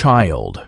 child.